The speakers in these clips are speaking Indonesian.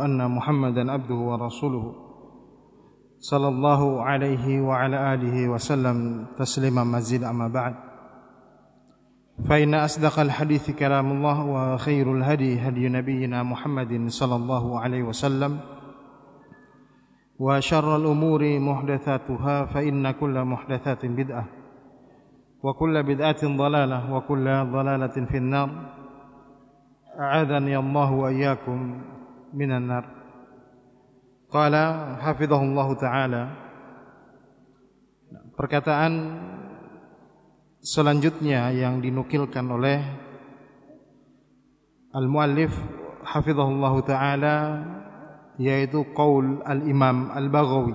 أن محمدا عبده ورسوله صلى الله عليه وعلى آله وسلم تسليما مزيدا أما بعد. فإن أصدق الحديث كلام الله وخير الهدي هدي نبينا محمد صلى الله عليه وسلم وشر الأمور محدثاتها فإن كل محدثات بدعة وكل بدعة ضلالة وكل ضلالة في النار. أعاذني الله وإياكم minan nar. Qala hafizahullah taala perkataan selanjutnya yang dinukilkan oleh al-muallif hafizahullah taala yaitu qaul al-Imam Al-Baghawi.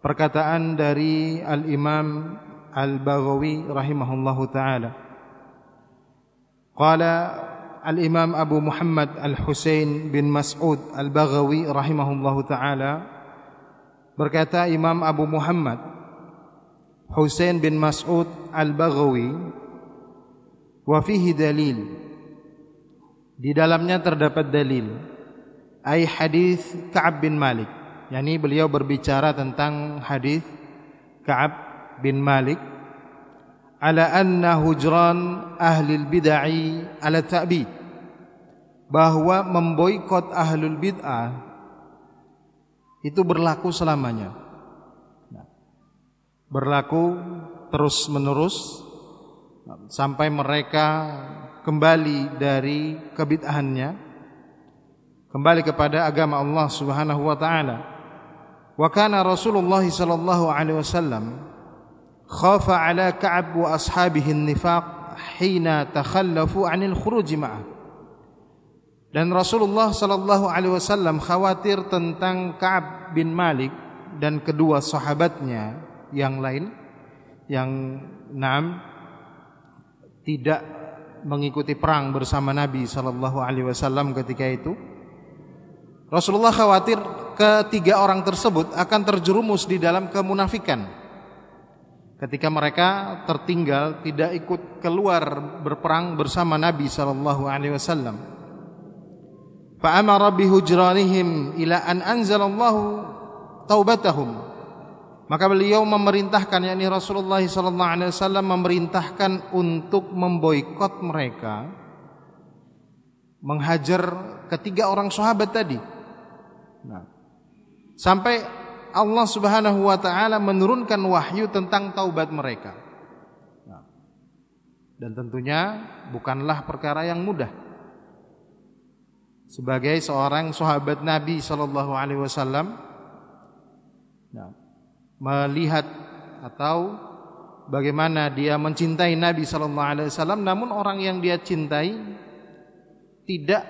Perkataan dari Al-Imam Al-Baghawi rahimahullahu taala. Qala Al-Imam Abu Muhammad Al-Husain bin Mas'ud Al-Baghawi rahimahullahu taala berkata Imam Abu Muhammad Husain bin Mas'ud Al-Baghawi wa fihi dalil. Di dalamnya terdapat dalil ai hadis Ka'ab bin Malik. Yakni beliau berbicara tentang hadis Ka'ab bin Malik ala anna hujran ahli bid'ah ala ta'bid. Bahwa memboikot ahlul bid'ah itu berlaku selamanya. Nah, berlaku terus menerus sampai mereka kembali dari kebid'ahannya kembali kepada agama Allah Subhanahu wa taala. Wa kana Rasulullah sallallahu alaihi wasallam khafa ala Ka'ab wa ashabihi nifaq hina takhallafu 'anil khuruj ma'ah. Dan Rasulullah sallallahu alaihi wasallam khawatir tentang Ka'ab bin Malik dan kedua sahabatnya yang lain yang enam tidak mengikuti perang bersama Nabi sallallahu alaihi wasallam ketika itu. Rasulullah khawatir ketiga orang tersebut akan terjerumus di dalam kemunafikan ketika mereka tertinggal tidak ikut keluar berperang bersama Nabi sallallahu alaihi wasallam. Fa amara bi hujranihim ila an anzalallahu taubatahum. Maka beliau memerintahkan yakni Rasulullah sallallahu alaihi wasallam memerintahkan untuk memboikot mereka menghajar ketiga orang sahabat tadi. Nah, sampai Allah Subhanahu wa taala menurunkan wahyu tentang taubat mereka. Nah, dan tentunya bukanlah perkara yang mudah. Sebagai seorang sahabat Nabi sallallahu alaihi wasallam nah, melihat atau bagaimana dia mencintai Nabi sallallahu alaihi wasallam namun orang yang dia cintai tidak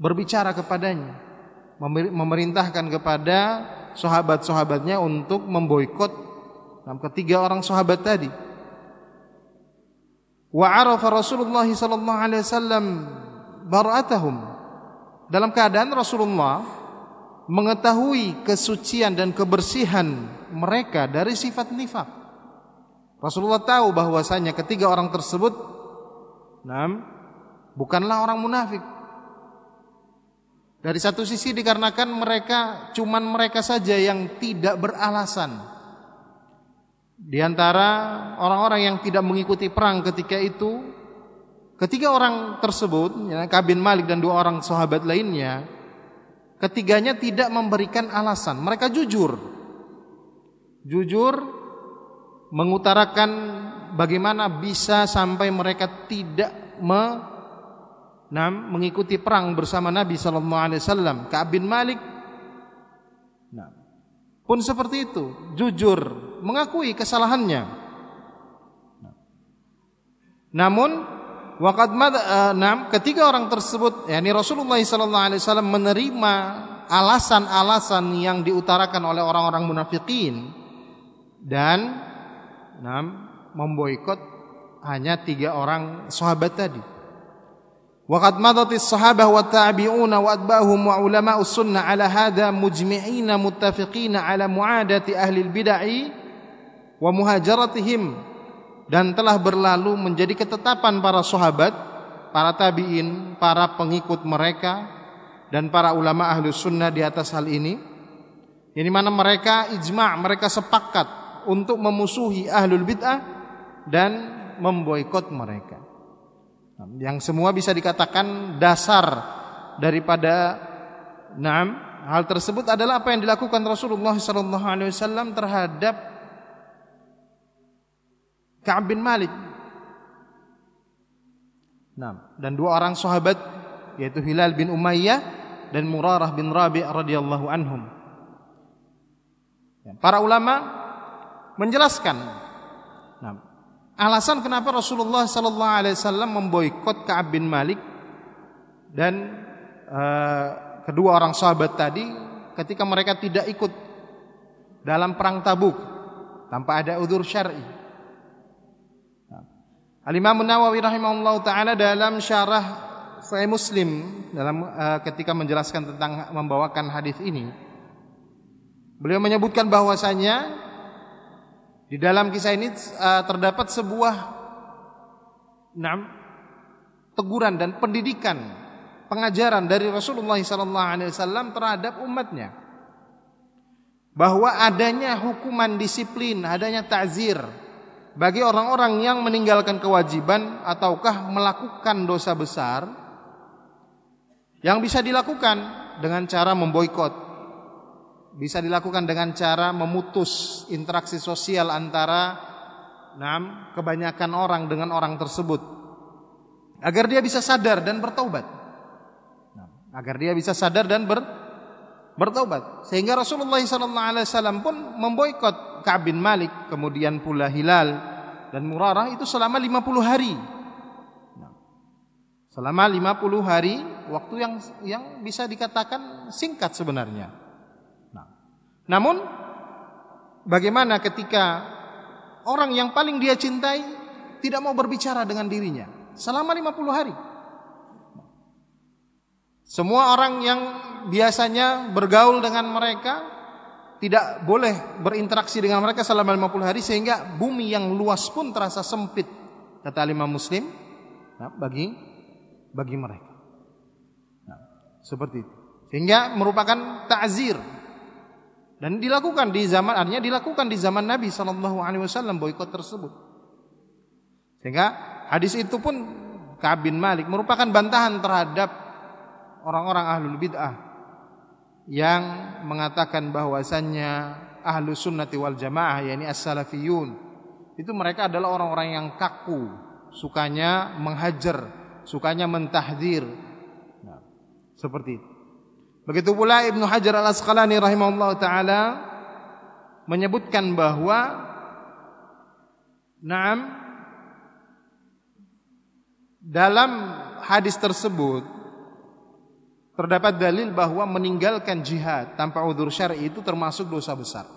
berbicara kepadanya memerintahkan kepada sahabat-sahabatnya untuk memboikot ketiga orang sahabat tadi. Wa arafa Rasulullah sallallahu alaihi wasallam bara'atahum. Dalam keadaan Rasulullah mengetahui kesucian dan kebersihan mereka dari sifat nifak. Rasulullah tahu bahwasanya ketiga orang tersebut enam bukanlah orang munafik. Dari satu sisi dikarenakan mereka cuman mereka saja yang tidak beralasan. Di antara orang-orang yang tidak mengikuti perang ketika itu, ketiga orang tersebut, ya, Kabin Malik dan dua orang sahabat lainnya, ketiganya tidak memberikan alasan. Mereka jujur, jujur mengutarakan bagaimana bisa sampai mereka tidak me nah, mengikuti perang bersama Nabi sallallahu alaihi wasallam, Ka'ab bin Malik. Nah, pun seperti itu, jujur mengakui kesalahannya. Nah, namun waqad uh, nah, ketiga orang tersebut yakni Rasulullah sallallahu alaihi wasallam menerima alasan-alasan yang diutarakan oleh orang-orang munafikin. Dan nah, memboikot hanya tiga orang sahabat tadi. وقد مضت الصحابة والتابعون وأتباعهم وعلماء السنة على هذا مجمعين متفقين على معادة أهل البدع ومهاجرتهم dan telah berlalu menjadi ketetapan para sahabat, para tabi'in, para pengikut mereka dan para ulama ahlu sunnah di atas hal ini. Ini mana mereka ijma' mereka sepakat untuk memusuhi ahlul bid'ah dan memboikot mereka. Yang semua bisa dikatakan dasar daripada Naam, hal tersebut adalah apa yang dilakukan Rasulullah sallallahu alaihi wasallam terhadap Ka'ab bin Malik. Nah, dan dua orang sahabat yaitu Hilal bin Umayyah dan Murarah bin Rabi' radhiyallahu anhum. Para ulama menjelaskan alasan kenapa Rasulullah sallallahu alaihi wasallam memboikot Ka'ab bin Malik dan uh, kedua orang sahabat tadi ketika mereka tidak ikut dalam perang Tabuk tanpa ada udur syar'i. Al-Imam Nawawi rahimahullah taala dalam syarah Sahih Muslim dalam uh, ketika menjelaskan tentang membawakan hadis ini beliau menyebutkan bahwasanya di dalam kisah ini uh, terdapat sebuah enam teguran dan pendidikan pengajaran dari Rasulullah SAW terhadap umatnya. Bahwa adanya hukuman disiplin, adanya takzir bagi orang-orang yang meninggalkan kewajiban ataukah melakukan dosa besar yang bisa dilakukan dengan cara memboikot, bisa dilakukan dengan cara memutus interaksi sosial antara enam kebanyakan orang dengan orang tersebut agar dia bisa sadar dan bertaubat agar dia bisa sadar dan ber, bertobat. Sehingga Rasulullah SAW pun memboikot Ka'ab bin Malik, kemudian pula Hilal dan Murarah itu selama 50 hari. Selama 50 hari waktu yang yang bisa dikatakan singkat sebenarnya. Namun bagaimana ketika orang yang paling dia cintai tidak mau berbicara dengan dirinya selama 50 hari? Semua orang yang biasanya bergaul dengan mereka tidak boleh berinteraksi dengan mereka selama 50 hari sehingga bumi yang luas pun terasa sempit kata lima muslim nah, bagi bagi mereka. Nah, seperti itu. Sehingga merupakan ta'zir dan dilakukan di zaman artinya dilakukan di zaman Nabi Shallallahu alaihi wasallam boikot tersebut. Sehingga hadis itu pun Ka'ab Malik merupakan bantahan terhadap orang-orang ahlul bid'ah yang mengatakan bahwasannya ahlu sunnati wal jamaah yakni as-salafiyun itu mereka adalah orang-orang yang kaku sukanya menghajar sukanya mentahdir nah, seperti itu begitu pula Ibnu Hajar Al-Asqalani rahimahullah taala menyebutkan bahwa Naam dalam hadis tersebut terdapat dalil bahwa meninggalkan jihad tanpa udzur syar'i itu termasuk dosa besar.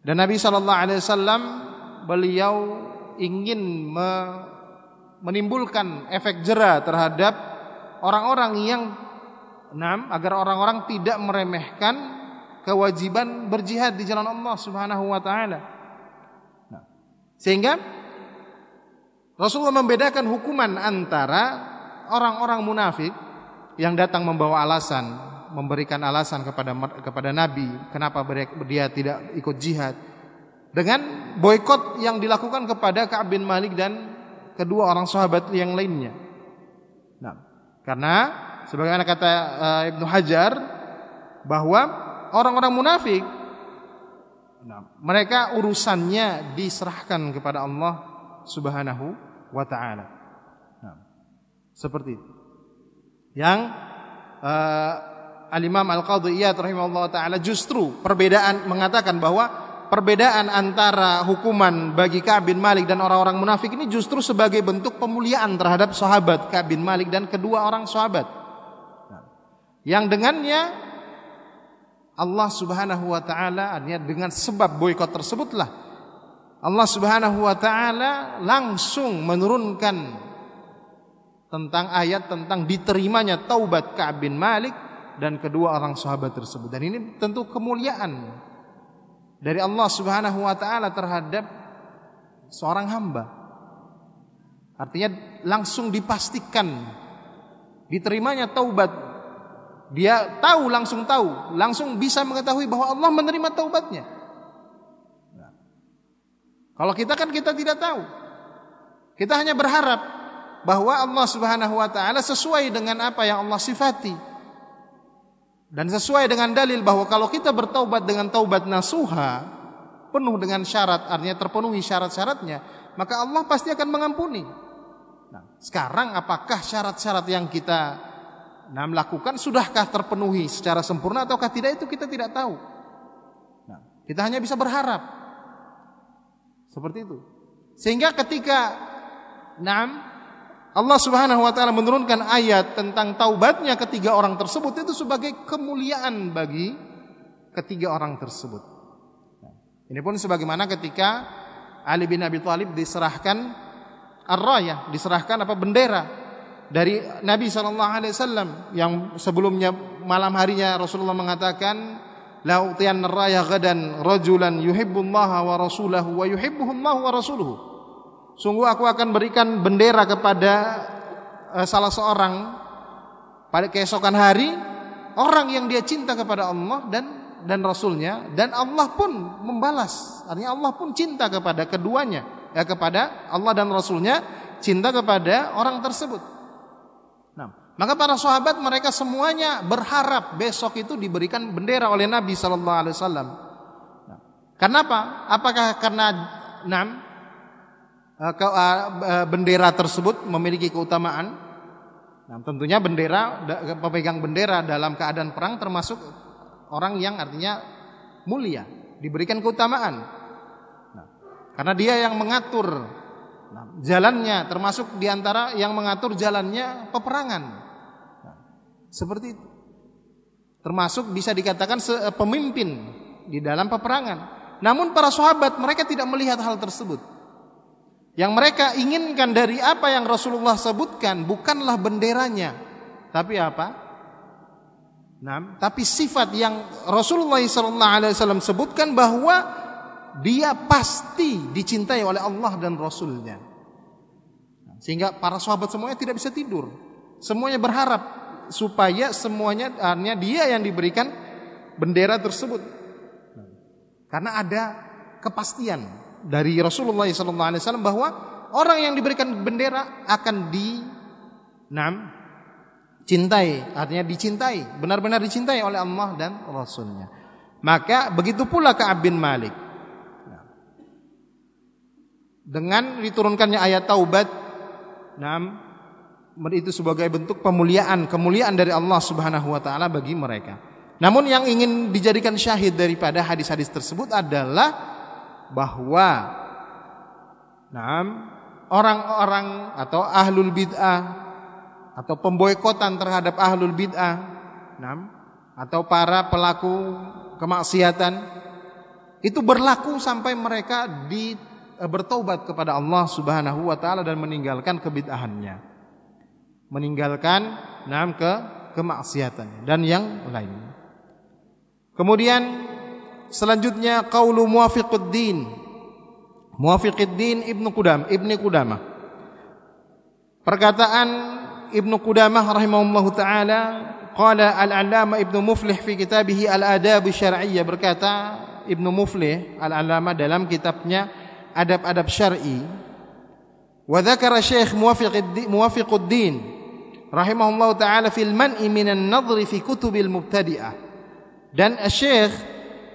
Dan Nabi wasallam beliau ingin me menimbulkan efek jera terhadap orang-orang yang enam agar orang-orang tidak meremehkan kewajiban berjihad di jalan Allah Subhanahu wa taala. Nah, sehingga Rasulullah membedakan hukuman antara orang-orang munafik yang datang membawa alasan, memberikan alasan kepada kepada Nabi kenapa dia tidak ikut jihad dengan boykot yang dilakukan kepada Ka'ab bin Malik dan kedua orang sahabat yang lainnya. Nah, karena sebagaimana kata uh, Ibnu Hajar bahwa orang-orang munafik nah, mereka urusannya diserahkan kepada Allah Subhanahu wa taala. Nah, seperti itu yang uh, Al-Imam Al-Qadhiyat rahimahullah taala justru perbedaan mengatakan bahwa perbedaan antara hukuman bagi Ka'ab bin Malik dan orang-orang munafik ini justru sebagai bentuk pemuliaan terhadap sahabat Ka'ab bin Malik dan kedua orang sahabat. Yang dengannya Allah Subhanahu wa taala artinya dengan sebab boikot tersebutlah Allah Subhanahu wa taala langsung menurunkan tentang ayat tentang diterimanya taubat Ka'ab bin Malik dan kedua orang sahabat tersebut. Dan ini tentu kemuliaan dari Allah Subhanahu wa taala terhadap seorang hamba. Artinya langsung dipastikan diterimanya taubat Dia tahu langsung tahu, langsung bisa mengetahui bahwa Allah menerima taubatnya. Nah. Kalau kita kan kita tidak tahu. Kita hanya berharap bahwa Allah Subhanahu wa taala sesuai dengan apa yang Allah sifati. Dan sesuai dengan dalil bahwa kalau kita bertaubat dengan taubat nasuha, penuh dengan syarat, artinya terpenuhi syarat-syaratnya, maka Allah pasti akan mengampuni. Nah, sekarang apakah syarat-syarat yang kita nah melakukan sudahkah terpenuhi secara sempurna ataukah tidak itu kita tidak tahu. Nah, kita hanya bisa berharap. Seperti itu. Sehingga ketika Naam Allah Subhanahu wa taala menurunkan ayat tentang taubatnya ketiga orang tersebut itu sebagai kemuliaan bagi ketiga orang tersebut. Nah, ini pun sebagaimana ketika Ali bin Abi Thalib diserahkan ar-rayah, diserahkan apa bendera dari Nabi Shallallahu Alaihi Wasallam yang sebelumnya malam harinya Rasulullah mengatakan lautian raya gadan rajulan yuhibbullaha wa rasulahu wa yuhibbuhullahu wa rasuluhu. Sungguh aku akan berikan bendera kepada uh, salah seorang pada keesokan hari orang yang dia cinta kepada Allah dan dan Rasulnya dan Allah pun membalas. Artinya Allah pun cinta kepada keduanya ya kepada Allah dan Rasulnya cinta kepada orang tersebut maka para sahabat mereka semuanya berharap besok itu diberikan bendera oleh Nabi Sallallahu Alaihi Wasallam. Nah, kenapa? Apakah karena enam eh, eh, bendera tersebut memiliki keutamaan? Nah, tentunya bendera pemegang bendera dalam keadaan perang termasuk orang yang artinya mulia, diberikan keutamaan. Nah, karena dia yang mengatur nah, jalannya, termasuk di antara yang mengatur jalannya peperangan. Seperti itu. Termasuk bisa dikatakan eh, pemimpin di dalam peperangan. Namun para sahabat mereka tidak melihat hal tersebut. Yang mereka inginkan dari apa yang Rasulullah sebutkan bukanlah benderanya, tapi apa? Nah, tapi sifat yang Rasulullah SAW sebutkan bahwa dia pasti dicintai oleh Allah dan Rasulnya. Sehingga para sahabat semuanya tidak bisa tidur. Semuanya berharap supaya semuanya hanya dia yang diberikan bendera tersebut. Karena ada kepastian dari Rasulullah SAW bahwa orang yang diberikan bendera akan di enam cintai, artinya dicintai, benar-benar dicintai oleh Allah dan Rasulnya. Maka begitu pula Ka'ab bin Malik. Dengan diturunkannya ayat taubat, enam itu sebagai bentuk pemuliaan, kemuliaan dari Allah Subhanahu wa taala bagi mereka. Namun yang ingin dijadikan syahid daripada hadis-hadis tersebut adalah bahwa orang-orang atau ahlul bid'ah atau pemboikotan terhadap ahlul bid'ah atau para pelaku kemaksiatan itu berlaku sampai mereka di bertobat kepada Allah Subhanahu wa taala dan meninggalkan kebid'ahannya meninggalkan nam ke kemaksiatan dan yang lain. Kemudian selanjutnya qaulu muwafiquddin. Muwafiquddin Ibnu Qudam, Ibnu Qudamah. Perkataan Ibnu Qudamah rahimahullahu taala qala al-'allama Ibnu Muflih fi kitabih al-adab syar'iyyah berkata Ibnu Muflih al-'allama dalam kitabnya adab-adab syar'i wa dzakara Syekh Muwafiquddin rahimahullah taala fil man'i minan nadhri fi kutubil mubtadi'ah. Dan Syekh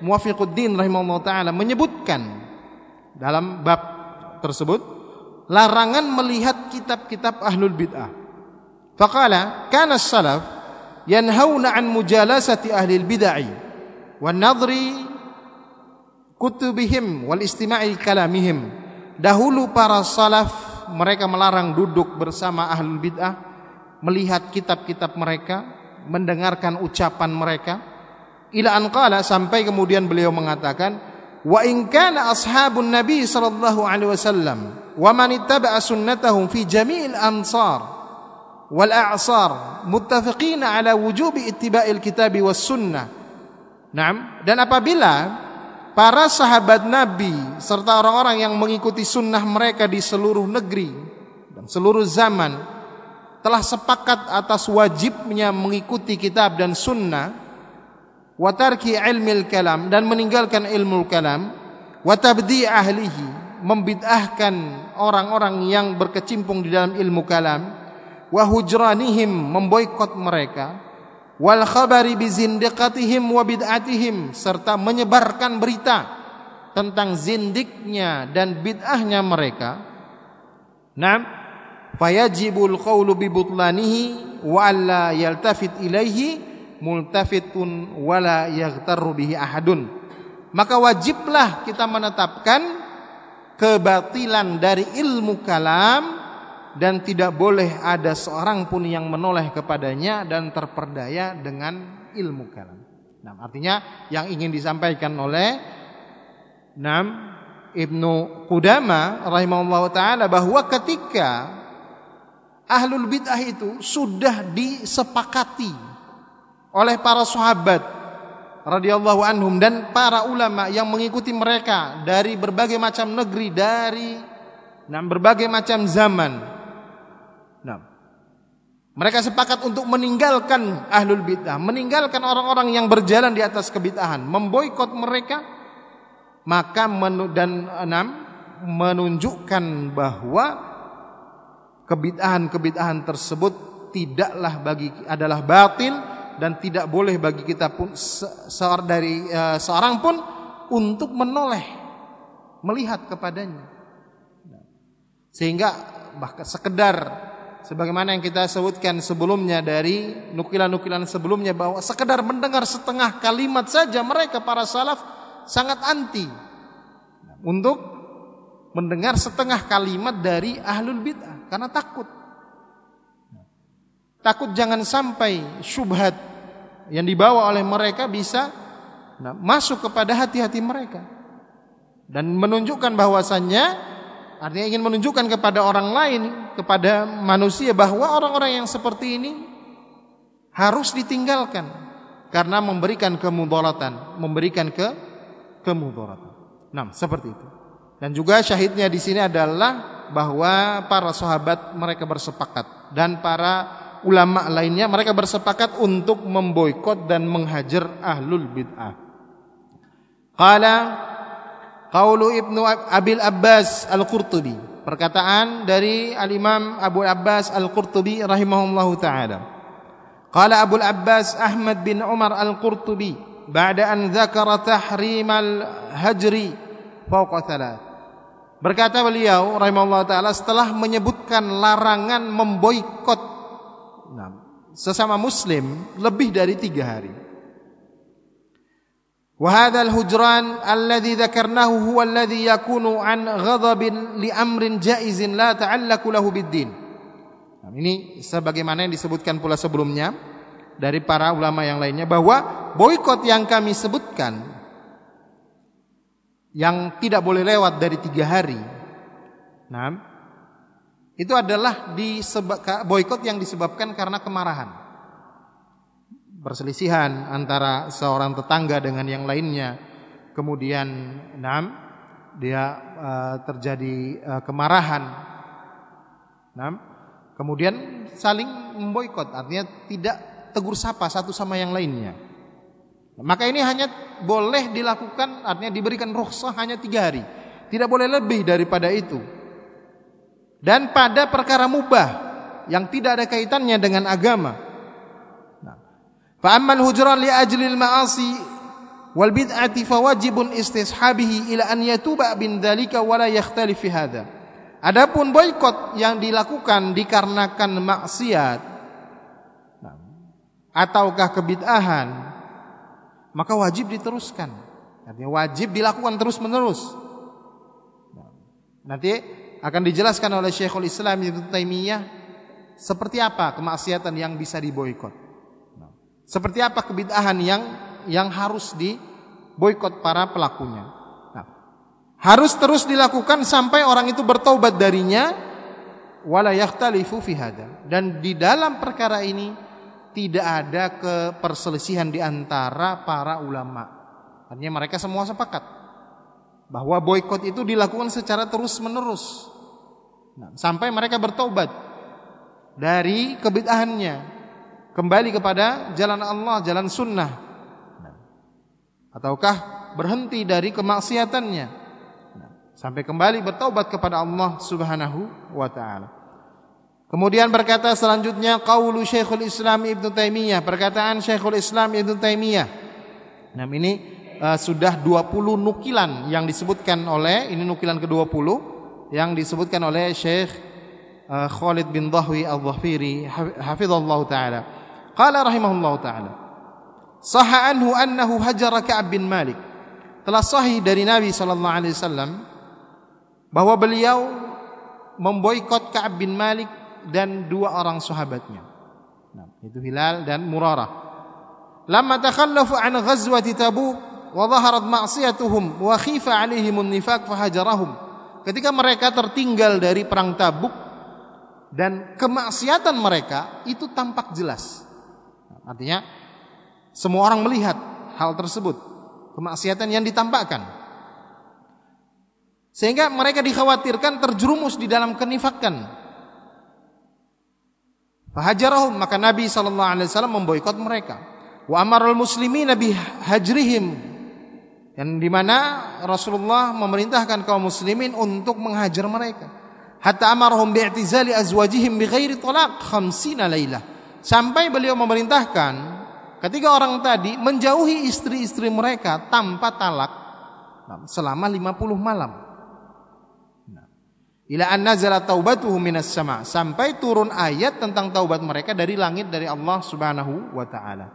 Muwafiquddin rahimahullah taala menyebutkan dalam bab tersebut larangan melihat kitab-kitab ahlul bid'ah. Faqala kana salaf yanhauna an mujalasati ahli bid'ah wan nadhri kutubihim wal istima'i kalamihim. Dahulu para salaf mereka melarang duduk bersama ahlul bid'ah melihat kitab-kitab mereka, mendengarkan ucapan mereka. Ila anqala sampai kemudian beliau mengatakan, wa in kana ashabun nabi sallallahu alaihi wasallam wa man ittaba'a sunnatahum fi jami'il ansar wal a'sar muttafiqina ala wujubi ittiba'il kitabi was sunnah. Naam, dan apabila para sahabat Nabi serta orang-orang yang mengikuti sunnah mereka di seluruh negeri dan seluruh zaman telah sepakat atas wajibnya mengikuti kitab dan sunnah wa tarki ilmil kalam dan meninggalkan ilmu kalam wa tabdi ahlihi membid'ahkan orang-orang yang berkecimpung di dalam ilmu kalam wa hujranihim memboikot mereka wal khabari bizindiqatihim wa bid'atihim serta menyebarkan berita tentang zindiknya dan bid'ahnya mereka. Naam, fayajibul qawlu bi butlanihi wa alla yaltafit ilaihi multafitun wala yaghtarru bihi ahadun. Maka wajiblah kita menetapkan kebatilan dari ilmu kalam dan tidak boleh ada seorang pun yang menoleh kepadanya dan terperdaya dengan ilmu kalam. Nah, artinya yang ingin disampaikan oleh Nam Ibnu Qudama rahimahullah taala bahwa ketika ahlul bid'ah itu sudah disepakati oleh para sahabat radhiyallahu anhum dan para ulama yang mengikuti mereka dari berbagai macam negeri dari nah, berbagai macam zaman. Nah, mereka sepakat untuk meninggalkan ahlul bid'ah, meninggalkan orang-orang yang berjalan di atas kebid'ahan, memboikot mereka, maka menu, dan enam menunjukkan bahwa kebid'ahan-kebid'ahan tersebut tidaklah bagi adalah batil dan tidak boleh bagi kita pun seorang dari uh, seorang pun untuk menoleh melihat kepadanya. Sehingga bahkan sekedar sebagaimana yang kita sebutkan sebelumnya dari nukilan-nukilan sebelumnya bahwa sekedar mendengar setengah kalimat saja mereka para salaf sangat anti. Untuk mendengar setengah kalimat dari ahlul bid'ah karena takut takut jangan sampai syubhat yang dibawa oleh mereka bisa nah, masuk kepada hati-hati mereka dan menunjukkan bahwasannya Artinya ingin menunjukkan kepada orang lain, kepada manusia bahwa orang-orang yang seperti ini harus ditinggalkan karena memberikan kemudaratan, memberikan ke kemudaratan. Nah, seperti itu. Dan juga syahidnya di sini adalah bahwa para sahabat mereka bersepakat dan para ulama lainnya mereka bersepakat untuk memboikot dan menghajar ahlul bid'ah. Qala Qaulu Ibnu Abil Abbas Al-Qurtubi. Perkataan dari Al-Imam Abu Abbas Al-Qurtubi rahimahullahu taala. Qala Abu Abbas Ahmad bin Umar Al-Qurtubi ba'da an dzakara tahrim al-hajri fawqa thalath. Berkata beliau rahimahullah taala setelah menyebutkan larangan memboikot nah, sesama muslim lebih dari tiga hari. وهذا الهجران الذي ذكرناه هو الذي يكون عن غضب لأمر جائز لا تعلق له بالدين nah, ini sebagaimana yang disebutkan pula sebelumnya dari para ulama yang lainnya bahwa boykot yang kami sebutkan yang tidak boleh lewat dari tiga hari. Nah itu adalah boykot yang disebabkan karena kemarahan. Perselisihan antara seorang tetangga dengan yang lainnya, kemudian enam dia uh, terjadi uh, kemarahan, enam kemudian saling memboikot, artinya tidak tegur sapa satu sama yang lainnya. Maka ini hanya boleh dilakukan, artinya diberikan rukhsah hanya tiga hari, tidak boleh lebih daripada itu. Dan pada perkara mubah yang tidak ada kaitannya dengan agama, Fa ammal hujran li ajli al-ma'asi wal bid'ati fawajibun istishabihi ila an yatuba bin dzalika wala yakhtalif fi hadha. Adapun boikot yang dilakukan dikarenakan maksiat ataukah kebid'ahan maka wajib diteruskan. Artinya wajib dilakukan terus-menerus. Nanti akan dijelaskan oleh Syekhul Islam Ibnu Taimiyah seperti apa kemaksiatan yang bisa diboikot. Seperti apa kebid'ahan yang yang harus diboikot para pelakunya. Nah, harus terus dilakukan sampai orang itu bertobat darinya wala yakhtalifu fi Dan di dalam perkara ini tidak ada keperselisihan di antara para ulama. Artinya mereka semua sepakat bahwa boikot itu dilakukan secara terus-menerus. Nah, sampai mereka bertobat. dari kebid'ahannya, kembali kepada jalan Allah, jalan sunnah. Ataukah berhenti dari kemaksiatannya sampai kembali bertaubat kepada Allah Subhanahu wa taala. Kemudian berkata selanjutnya qaulu Syekhul Islam Ibnu Taimiyah, perkataan Syekhul Islam Ibnu Taimiyah. Nah, ini uh, sudah 20 nukilan yang disebutkan oleh ini nukilan ke-20 yang disebutkan oleh Syekh uh, Khalid bin Dhahwi Al-Dhafiri hafizallahu taala. Qala rahimahullahu taala. Sahha anhu annahu hajara Ka'ab bin Malik. Telah sahih dari Nabi sallallahu alaihi wasallam bahwa beliau memboikot Ka'ab bin Malik dan dua orang sahabatnya. Nah, itu Hilal dan Murarah. Lama takhallafu an ghazwati Tabuk wa dhaharat ma'siyatuhum wa khifa 'alaihim an-nifaq fahajarahum. Ketika mereka tertinggal dari perang Tabuk dan kemaksiatan mereka itu tampak jelas. Artinya semua orang melihat hal tersebut, kemaksiatan yang ditampakkan. Sehingga mereka dikhawatirkan terjerumus di dalam kenifakan Fahajarahum maka Nabi sallallahu alaihi wasallam memboikot mereka. Wa amarul muslimin nabi hajrihim yang di mana Rasulullah memerintahkan kaum muslimin untuk menghajar mereka. Hatta amarhum bi'tizali azwajihim bighairi talaq 50 lailah. Sampai beliau memerintahkan ketika orang tadi menjauhi istri-istri mereka tanpa talak selama 50 malam ila an nazala taubatuhu minas sama sampai turun ayat tentang taubat mereka dari langit dari Allah Subhanahu wa taala.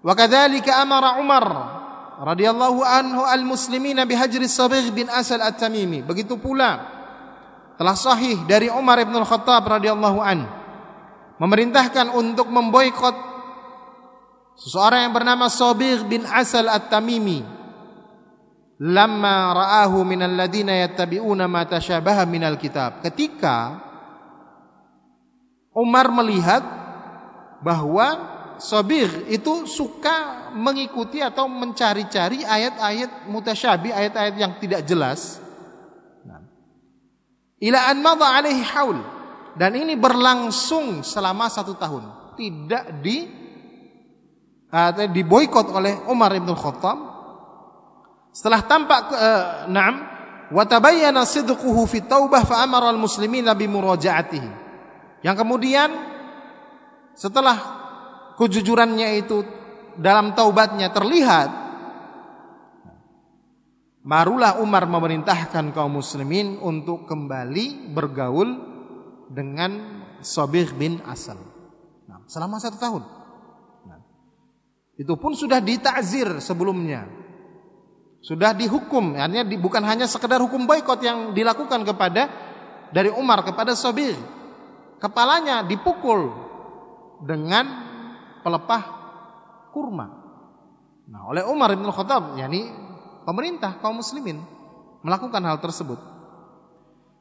Wa kadzalika amara Umar radhiyallahu anhu al-muslimin bihajri Sabigh bin Asal at-Tamimi. Begitu pula telah sahih dari Umar bin Al-Khattab radhiyallahu an memerintahkan untuk memboikot seseorang yang bernama Sabigh bin Asal at-Tamimi lamma ra'ahu minal ladina yattabi'una ma tashabaha minal kitab. Ketika Umar melihat bahwa Sobir itu suka mengikuti atau mencari-cari ayat-ayat mutasyabih, ayat-ayat yang tidak jelas. Nah. Ila an madha alaihi haul. Dan ini berlangsung selama satu tahun. Tidak di uh, diboikot oleh Umar ibn Khattab setelah tampak uh, na'am wa tabayyana sidquhu fi taubah fa amara al-muslimina bi murajaatihi. Yang kemudian setelah kejujurannya itu dalam taubatnya terlihat barulah Umar memerintahkan kaum muslimin untuk kembali bergaul dengan Sabih bin Asal. Selama satu tahun. Nah, itu pun sudah ditazir sebelumnya sudah dihukum, artinya bukan hanya sekedar hukum boikot yang dilakukan kepada dari Umar kepada Sabir. Kepalanya dipukul dengan pelepah kurma. Nah, oleh Umar bin Khattab, yakni pemerintah kaum muslimin melakukan hal tersebut.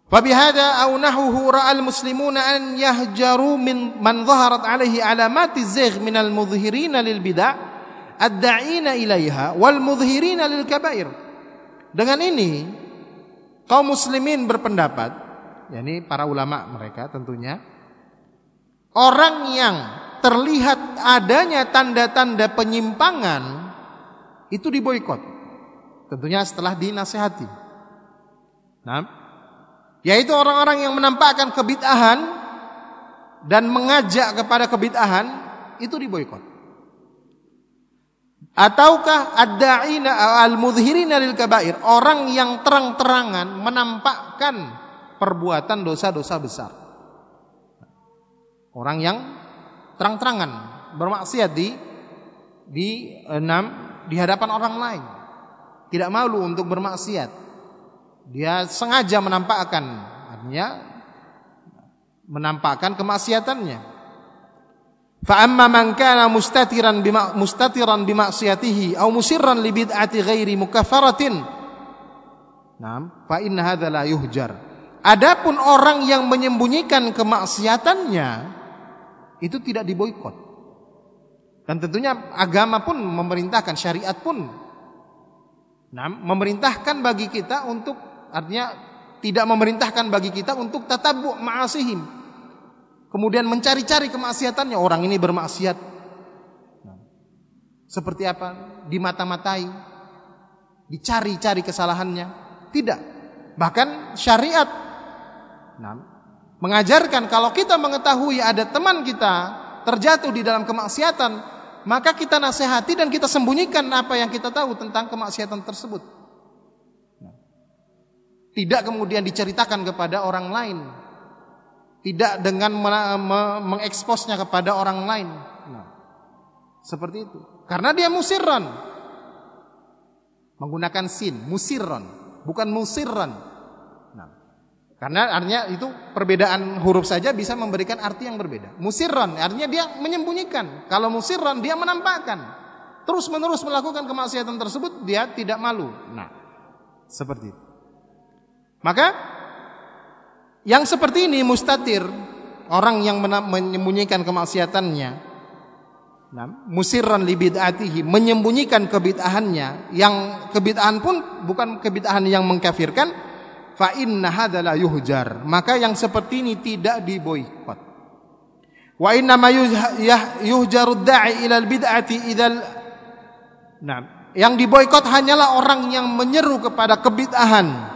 Fabihada aw nahuhu ra'al muslimuna an yahjaru min man dhaharat alaihi alamati zigh min al-mudhhirina lil bid'ah ad-da'ina ilaiha wal mudhhirina lil kabair. Dengan ini kaum muslimin berpendapat, yakni para ulama mereka tentunya orang yang terlihat adanya tanda-tanda penyimpangan itu diboikot. Tentunya setelah dinasehati. Nah, yaitu orang-orang yang menampakkan kebid'ahan dan mengajak kepada kebid'ahan itu diboikot. Ataukah ad-da'ina al-mudhhirina lil kabair, orang yang terang-terangan menampakkan perbuatan dosa-dosa besar. Orang yang terang-terangan bermaksiat di di enam di hadapan orang lain. Tidak malu untuk bermaksiat. Dia sengaja menampakkan artinya menampakkan kemaksiatannya. Fa amma man kana mustatiran bima mustatiran bimaksiyatihi aw musirran li bid'ati ghairi mukaffaratin. Naam, fa inna hadza la yuhjar. Adapun orang yang menyembunyikan kemaksiatannya itu tidak diboikot. Dan tentunya agama pun memerintahkan syariat pun nah, memerintahkan bagi kita untuk artinya tidak memerintahkan bagi kita untuk tatabu ma'asihim kemudian mencari-cari kemaksiatannya. Orang ini bermaksiat. Nah, seperti apa? Dimata-matai. Dicari-cari kesalahannya. Tidak. Bahkan syariat. Nah, mengajarkan kalau kita mengetahui ada teman kita terjatuh di dalam kemaksiatan maka kita nasihati dan kita sembunyikan apa yang kita tahu tentang kemaksiatan tersebut. Nah, tidak kemudian diceritakan kepada orang lain tidak dengan mengeksposnya kepada orang lain. Nah, seperti itu. Karena dia musirran. Menggunakan sin, musirran, bukan musirran. Nah, karena artinya itu perbedaan huruf saja bisa memberikan arti yang berbeda. Musirran artinya dia menyembunyikan. Kalau musirran dia menampakkan. Terus menerus melakukan kemaksiatan tersebut dia tidak malu. Nah, seperti itu. Maka yang seperti ini mustatir, orang yang menyembunyikan kemaksiatannya, nah, musirran li menyembunyikan kebid'ahannya, yang kebid'ahan pun bukan kebid'ahan yang mengkafirkan, fa inna yuhjar. Maka yang seperti ini tidak diboikot. Wa inna ma yuhjarud da'i ila bid'ati idzal Nah, yang diboikot hanyalah orang yang menyeru kepada kebid'ahan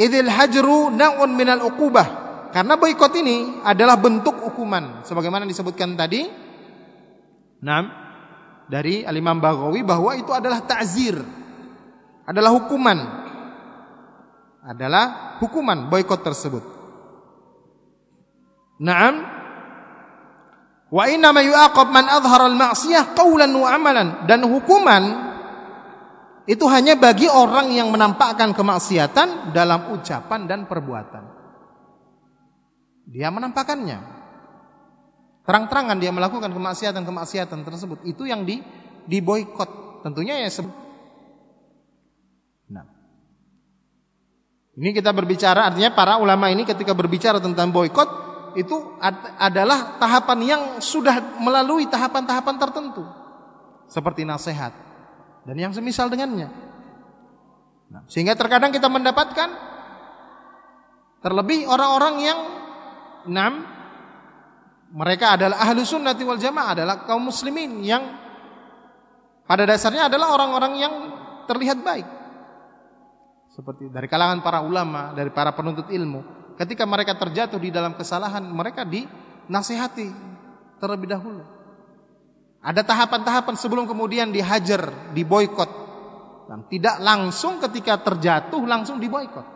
Idil hajru naun minal uqubah. Karena boikot ini adalah bentuk hukuman sebagaimana disebutkan tadi. Nah, dari Al-Imam Baghawi bahwa itu adalah ta'zir. Adalah hukuman. Adalah hukuman boikot tersebut. Naam. Wa inna ma man adhara al-ma'siyah qawlan wa amalan dan hukuman itu hanya bagi orang yang menampakkan kemaksiatan dalam ucapan dan perbuatan. Dia menampakkannya. Terang-terangan dia melakukan kemaksiatan-kemaksiatan tersebut. Itu yang di diboikot. Tentunya ya Nah. Ini kita berbicara artinya para ulama ini ketika berbicara tentang boikot itu adalah tahapan yang sudah melalui tahapan-tahapan tertentu. Seperti nasihat, dan yang semisal dengannya. Nah, sehingga terkadang kita mendapatkan terlebih orang-orang yang enam mereka adalah ahlu sunnati wal jamaah adalah kaum muslimin yang pada dasarnya adalah orang-orang yang terlihat baik. Seperti dari kalangan para ulama, dari para penuntut ilmu. Ketika mereka terjatuh di dalam kesalahan, mereka dinasihati terlebih dahulu. Ada tahapan-tahapan sebelum kemudian dihajar, diboikot. Dan tidak langsung ketika terjatuh langsung diboikot.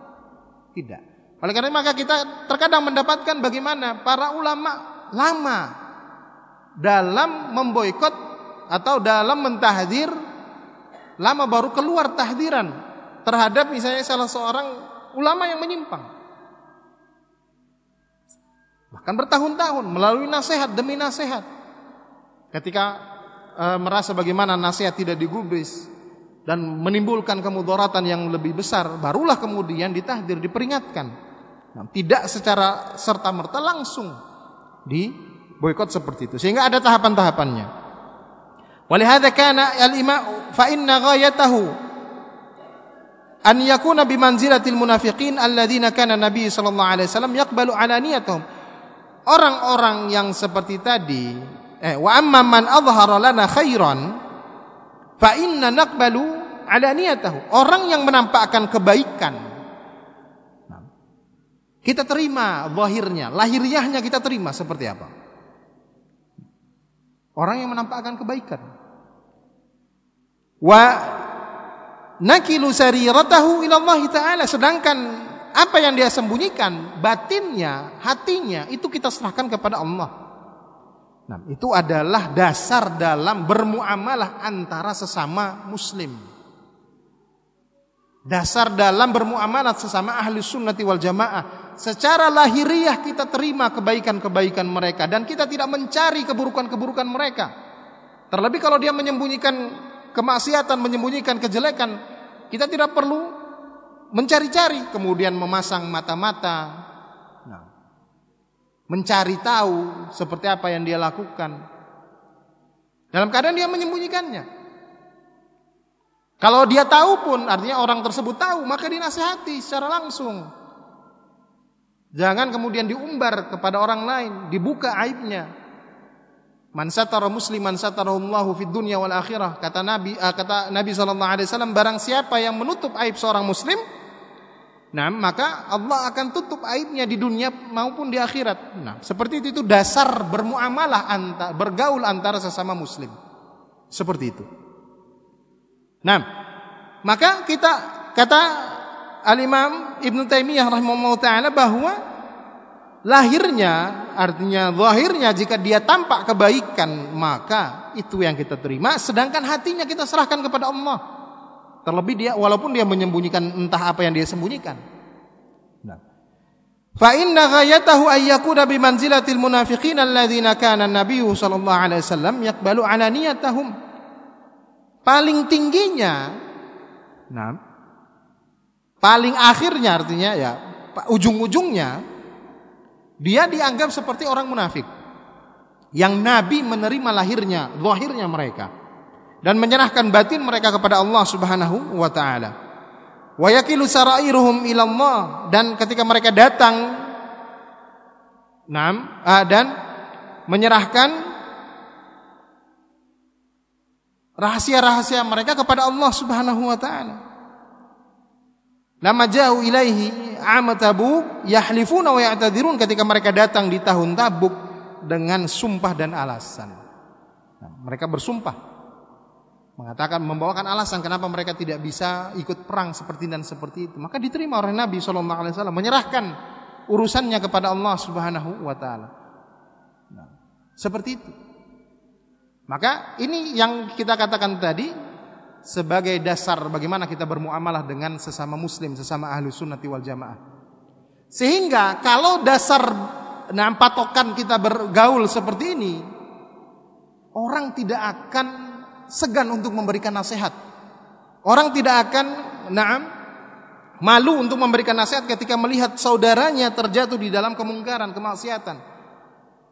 Tidak. Oleh karena maka kita terkadang mendapatkan bagaimana para ulama lama dalam memboikot atau dalam mentahdir lama baru keluar tahdiran terhadap misalnya salah seorang ulama yang menyimpang. Bahkan bertahun-tahun melalui nasihat demi nasihat ketika e, merasa bagaimana nasihat tidak digubris dan menimbulkan kemudaratan yang lebih besar, barulah kemudian ditahdir, diperingatkan. Nah, tidak secara serta merta langsung di boykot seperti itu. Sehingga ada tahapan-tahapannya. Walihada kana al-imam fa inna ghayatahu an yakuna bimanzilatil munafiqin alladziina kana nabi sallallahu alaihi wasallam yaqbalu alaniyatuhum. Orang-orang yang seperti tadi eh, wa amma man adhara lana khairan fa inna naqbalu alaniyatahu orang yang menampakkan kebaikan nah, kita terima zahirnya lahiriahnya kita terima seperti apa? Orang yang menampakkan kebaikan. Wa nakilu sariratahu ila Allah taala. Sedangkan apa yang dia sembunyikan batinnya hatinya itu kita serahkan kepada Allah Nah, itu adalah dasar dalam bermuamalah antara sesama muslim. Dasar dalam bermuamalah sesama ahli sunnati wal jamaah. Secara lahiriah kita terima kebaikan-kebaikan mereka. Dan kita tidak mencari keburukan-keburukan mereka. Terlebih kalau dia menyembunyikan kemaksiatan, menyembunyikan kejelekan. Kita tidak perlu mencari-cari. Kemudian memasang mata-mata, mencari tahu seperti apa yang dia lakukan. Dalam keadaan dia menyembunyikannya. Kalau dia tahu pun artinya orang tersebut tahu maka dinasehati secara langsung. Jangan kemudian diumbar kepada orang lain, dibuka aibnya. Man satara musliman satarahullahu fid dunya wal akhirah. Kata Nabi uh, kata Nabi sallallahu alaihi wasallam barang siapa yang menutup aib seorang muslim, nah maka Allah akan tutup aibnya di dunia maupun di akhirat. Nah, seperti itu itu dasar bermuamalah antar bergaul antara sesama muslim. Seperti itu. Nah, maka kita kata Al-Imam Ibn Taimiyah rahimahullah taala bahwa lahirnya artinya zahirnya jika dia tampak kebaikan maka itu yang kita terima sedangkan hatinya kita serahkan kepada Allah. Terlebih dia walaupun dia menyembunyikan entah apa yang dia sembunyikan. Nah. Fa inna ghayatahu ay yakuna bi manzilatil munafiqin alladziina kana an-nabiy sallallahu alaihi wasallam yaqbalu alaniyatahum. Paling tingginya nah Paling akhirnya artinya ya ujung-ujungnya dia dianggap seperti orang munafik. Yang Nabi menerima lahirnya, lahirnya mereka dan menyerahkan batin mereka kepada Allah Subhanahu wa taala. Wa yakilu sarairuhum ila Allah dan ketika mereka datang Nam, dan menyerahkan rahasia-rahasia mereka kepada Allah Subhanahu wa taala. Lama jauh ilaihi amat Tabuk yahlifuna wa ya'tadirun ketika mereka datang di tahun Tabuk dengan sumpah dan alasan. Nah, mereka bersumpah mengatakan membawakan alasan kenapa mereka tidak bisa ikut perang seperti dan seperti itu. Maka diterima oleh Nabi sallallahu alaihi wasallam menyerahkan urusannya kepada Allah Subhanahu wa taala. Nah, seperti itu. Maka ini yang kita katakan tadi sebagai dasar bagaimana kita bermuamalah dengan sesama muslim, sesama ahlu sunnati wal jamaah. Sehingga kalau dasar nah, patokan kita bergaul seperti ini, orang tidak akan segan untuk memberikan nasihat. Orang tidak akan naam malu untuk memberikan nasihat ketika melihat saudaranya terjatuh di dalam kemungkaran, kemaksiatan.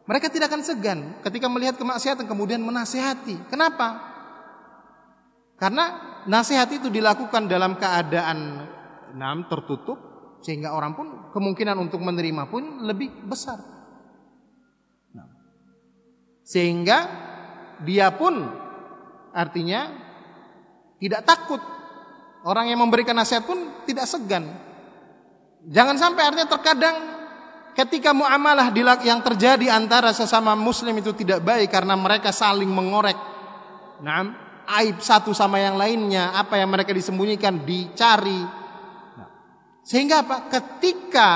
Mereka tidak akan segan ketika melihat kemaksiatan kemudian menasihati. Kenapa? Karena nasihat itu dilakukan dalam keadaan enam tertutup sehingga orang pun kemungkinan untuk menerima pun lebih besar. Nah, sehingga dia pun artinya tidak takut. Orang yang memberikan nasihat pun tidak segan. Jangan sampai artinya terkadang ketika muamalah yang terjadi antara sesama muslim itu tidak baik karena mereka saling mengorek. Nah, aib satu sama yang lainnya, apa yang mereka disembunyikan dicari. Nah, sehingga apa? Ketika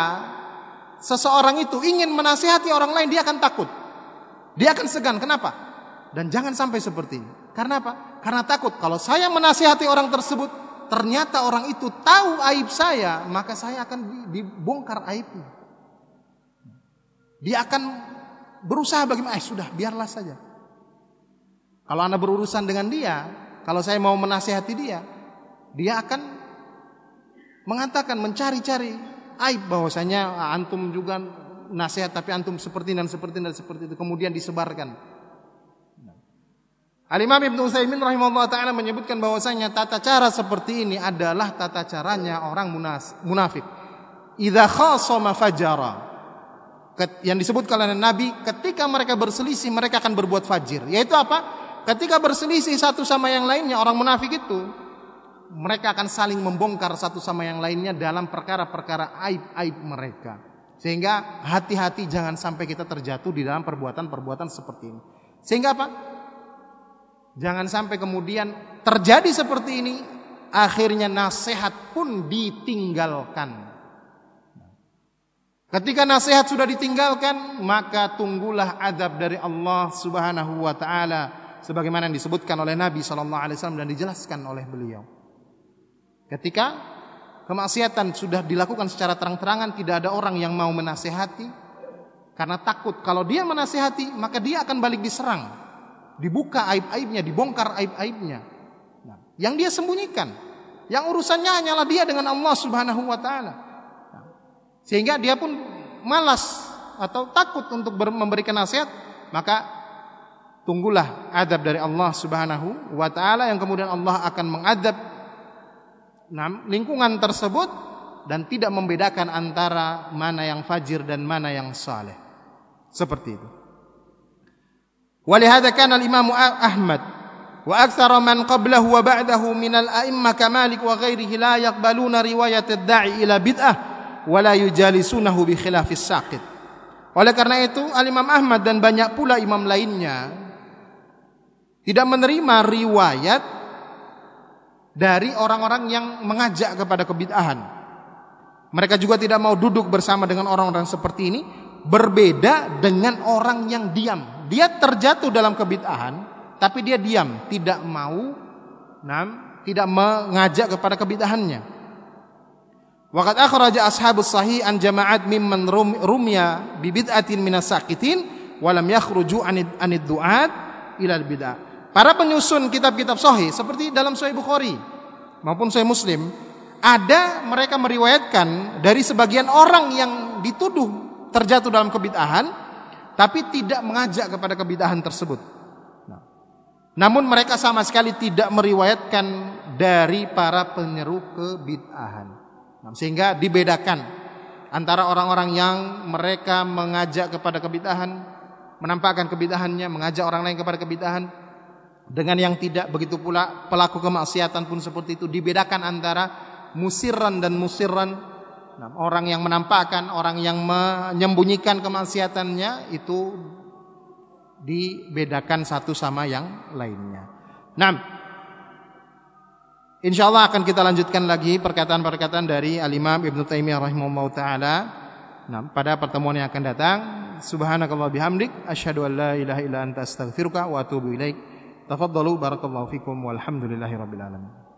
seseorang itu ingin menasihati orang lain, dia akan takut. Dia akan segan. Kenapa? Dan jangan sampai seperti ini. Karena apa? Karena takut kalau saya menasihati orang tersebut, ternyata orang itu tahu aib saya, maka saya akan dibongkar aibnya. Dia akan berusaha bagaimana? Eh sudah, biarlah saja. Kalau Anda berurusan dengan dia, kalau saya mau menasihati dia, dia akan mengatakan mencari-cari aib bahwasanya ah, antum juga nasihat tapi antum seperti dan seperti dan seperti itu kemudian disebarkan. Al-Imam Ibnu Utsaimin rahimahullah taala menyebutkan bahwasanya tata cara seperti ini adalah tata caranya orang munafik. Idza khasama fajara. Yang disebutkan oleh Nabi ketika mereka berselisih mereka akan berbuat fajir. Yaitu apa? Ketika berselisih satu sama yang lainnya orang munafik itu mereka akan saling membongkar satu sama yang lainnya dalam perkara-perkara aib-aib mereka. Sehingga hati-hati jangan sampai kita terjatuh di dalam perbuatan-perbuatan seperti ini. Sehingga apa? Jangan sampai kemudian terjadi seperti ini, akhirnya nasihat pun ditinggalkan. Ketika nasihat sudah ditinggalkan, maka tunggulah adab dari Allah Subhanahu wa taala sebagaimana yang disebutkan oleh Nabi sallallahu alaihi wasallam dan dijelaskan oleh beliau. Ketika kemaksiatan sudah dilakukan secara terang-terangan tidak ada orang yang mau menasehati karena takut kalau dia menasehati maka dia akan balik diserang. Dibuka aib-aibnya, dibongkar aib-aibnya. Nah, yang dia sembunyikan, yang urusannya hanyalah dia dengan Allah Subhanahu wa taala. Nah, sehingga dia pun malas atau takut untuk memberikan nasihat, maka tunggulah adab dari Allah Subhanahu wa taala yang kemudian Allah akan mengadab lingkungan tersebut dan tidak membedakan antara mana yang fajir dan mana yang saleh. Seperti itu. Aktsara man qablahu wa ba'dahu min al-a'immah kamalik wa ghairihi la yaqbaluna riwayat ad-da'i ila bid'ah wa la yujalisunahu bi khilafis saqit. Oleh karena itu Al-Imam Ahmad dan banyak pula imam lainnya tidak menerima riwayat dari orang-orang yang mengajak kepada kebid'ahan. Mereka juga tidak mau duduk bersama dengan orang-orang seperti ini, berbeda dengan orang yang diam. Dia terjatuh dalam kebid'ahan, tapi dia diam, tidak mau nam, tidak mengajak kepada kebid'ahannya. Waqad akhraja ashabus sahih an jama'at mimman rumya bi bid'atin minas sakitin wa lam yakhruju anid du'at ila bid'ah. Para penyusun kitab-kitab sahih seperti dalam Sahih Bukhari maupun Sahih Muslim ada mereka meriwayatkan dari sebagian orang yang dituduh terjatuh dalam kebid'ahan tapi tidak mengajak kepada kebid'ahan tersebut. Nah, namun mereka sama sekali tidak meriwayatkan dari para penyeru kebid'ahan. Nah, sehingga dibedakan antara orang-orang yang mereka mengajak kepada kebid'ahan, menampakkan kebid'ahannya, mengajak orang lain kepada kebid'ahan dengan yang tidak begitu pula pelaku kemaksiatan pun seperti itu dibedakan antara musiran dan musirran nah, orang yang menampakkan orang yang menyembunyikan kemaksiatannya itu dibedakan satu sama yang lainnya. Nah insyaallah akan kita lanjutkan lagi perkataan-perkataan dari al-Imam Ibnu Taimiyah rahimahullah taala. Nah pada pertemuan yang akan datang subhanakallah bihamdik asyhadu an la ilaha illa anta astaghfiruka wa atubu ilaik. Tafaddalu barakallahu fikum walhamdulillahi rabbil alamin